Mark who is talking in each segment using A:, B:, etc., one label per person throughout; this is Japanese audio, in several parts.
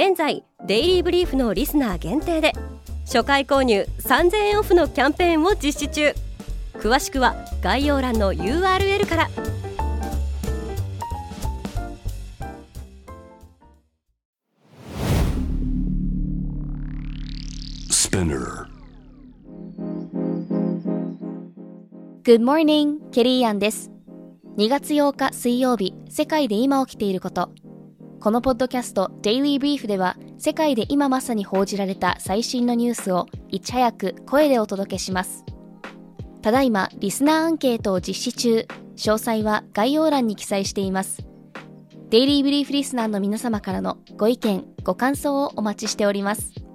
A: 現在デイリーブリーフのリスナー限定で初回購入3000円オフのキャンペーンを実施中。詳しくは概要欄の URL から。
B: E
C: Good morning, ケリーアンです。2月8日水曜日世界で今起きていることこのポッドキャスト Daily Brief では世界で今まさに報じられた最新のニュースをいち早く声でお届けします。ただいまリスナーアンケートを実施中。詳細は概要欄に記載しています。デイリーブリーフリスナーの皆様からのご意見ご感想をお待ちしております。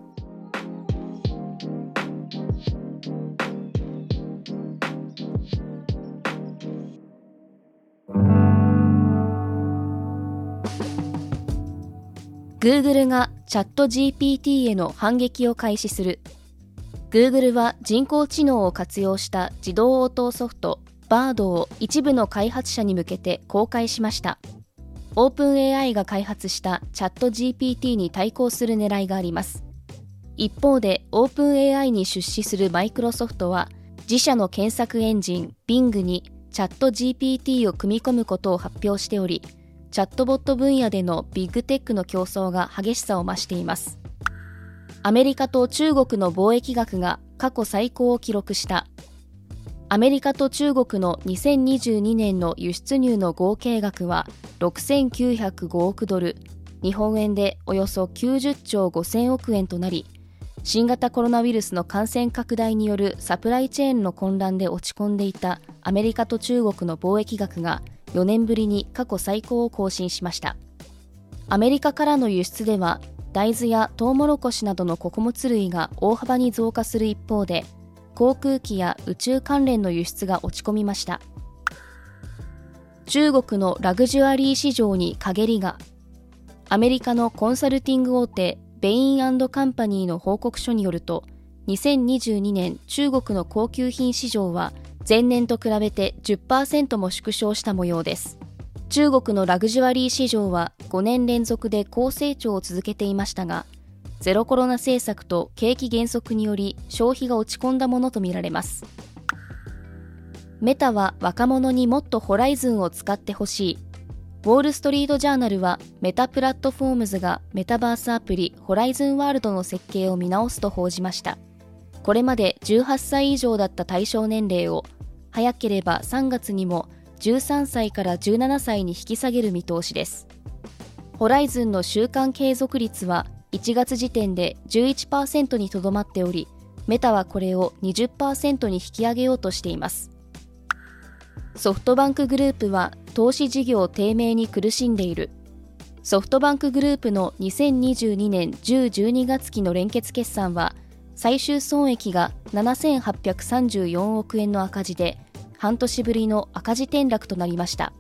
C: Google がチャット GPT への反撃を開始する。Google は人工知能を活用した自動応答ソフト Bard を一部の開発者に向けて公開しました。OpenAI が開発したチャット GPT に対抗する狙いがあります。一方で OpenAI に出資するマイクロソフトは自社の検索エンジン Bing にチャット GPT を組み込むことを発表しておりチャットボット分野でのビッグテックの競争が激しさを増しています。アメリカと中国の貿易額が過去最高を記録した。アメリカと中国の2022年の輸出入の合計額は6905億ドル、日本円でおよそ90兆5000億円となり、新型コロナウイルスの感染拡大によるサプライチェーンの混乱で落ち込んでいたアメリカと中国の貿易額が4年ぶりに過去最高を更新しました。アメリカからの輸出では大豆やトウモロコシなどの穀物類が大幅に増加する一方で航空機や宇宙関連の輸出が落ち込みました。中国のラグジュアリー市場に陰りが。アメリカのコンサルティング大手ベインカンパニーの報告書によると2022年中国の高級品市場は前年と比べて10%も縮小した模様です。中国のラグジュアリー市場は5年連続で高成長を続けていましたがゼロコロナ政策と景気減速により消費が落ち込んだものとみられます。メタは若者にもっとホライズンを使ってほしい。ウォール・ストリート・ジャーナルはメタプラットフォームズがメタバースアプリホライズンワールドの設計を見直すと報じました。これまで18歳以上だった対象年齢を早ければ3月にも13歳から17歳に引き下げる見通しです。ホライズンの週間継続率は1月時点で11%にとどまっておりメタはこれを20%に引き上げようとしています。ソフトバンクグループは投資事業低迷に苦しんでいる。ソフトバンクグループの2022年10-12月期の連結決算は最終損益が7834億円の赤字で半年ぶりの赤字転落となりました。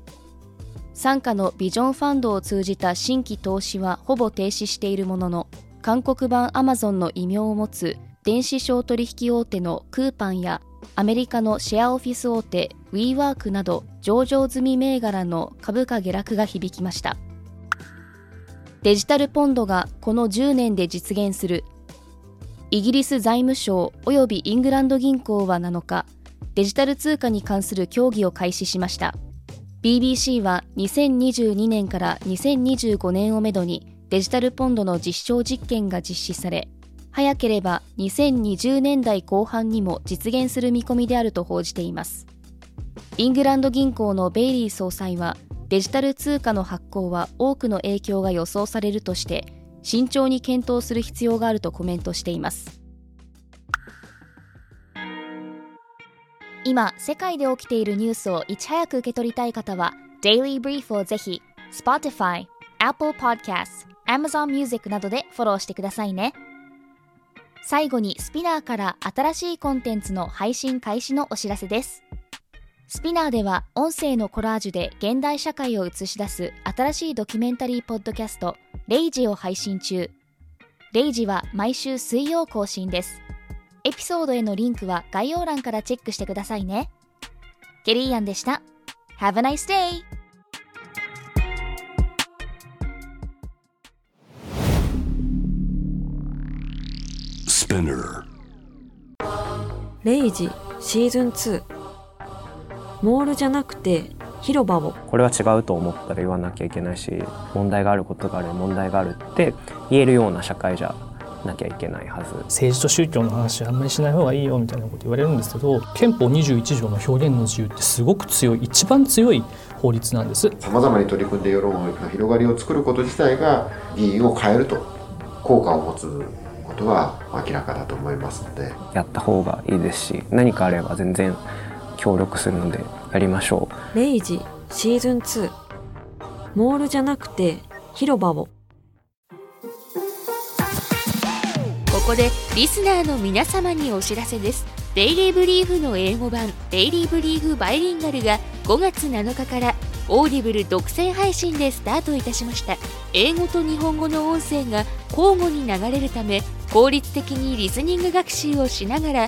C: 傘下のビジョンファンドを通じた新規投資はほぼ停止しているものの韓国版アマゾンの異名を持つ電子商取引大手のクーパンやアメリカのシェアオフィス大手 WeWork など上場済み銘柄の株価下落が響きました。デジタルポンドがこの10年で実現するイギリス財務省及びイングランド銀行は7日、デジタル通貨に関する協議を開始しました。BBC は2022年から2025年をめどにデジタルポンドの実証実験が実施され、早ければ2020年代後半にも実現する見込みであると報じています。イングランド銀行のベイリー総裁は、デジタル通貨の発行は多くの影響が予想されるとして、慎重に検討する必要があるとコメントしています今世界で起きているニュースをいち早く受け取りたい方は Daily Brief をぜひ Spotify、Apple Podcast、Amazon Music などでフォローしてくださいね。最後にスピナーから新しいコンテンツの配信開始のお知らせです。スピナーでは音声のコラージュで現代社会を映し出す新しいドキュメンタリーポッドキャストレイジを配信中。レイジは毎週水曜更新です。エピソードへのリンクは概要欄からチェックしてくださいね。ケリーアンでした。Have a nice day!
B: レイジシーズン2モールじゃなくて広場を。
D: これは違うと思ったら言わなきゃいけないし問題があることがある問題があるって言えるような社会じゃなきゃいけないはず。
E: 政治と宗教の話あんまりしない方がいいよみたいなこと言われるんですけど憲法21条の表現の自由ってすごく強い一番強い法律なんです。
F: さまざまに取り組んで世論の広がりを作ること自体が議員を変えると効果を持つことは明らかだと思いますので。
D: やった方がいいですし何かあれば全然協力するのでやりましょ
B: う。レイジシーズン2モールじゃなくて広場を。
A: ここでリスナーの皆様にお知らせです。デイリーブリーフの英語版デイリーブリーフバイリンガルが5月7日からオーディブル独占配信でスタートいたしました。英語と日本語の音声が交互に流れるため効率的にリスニング学習をしながら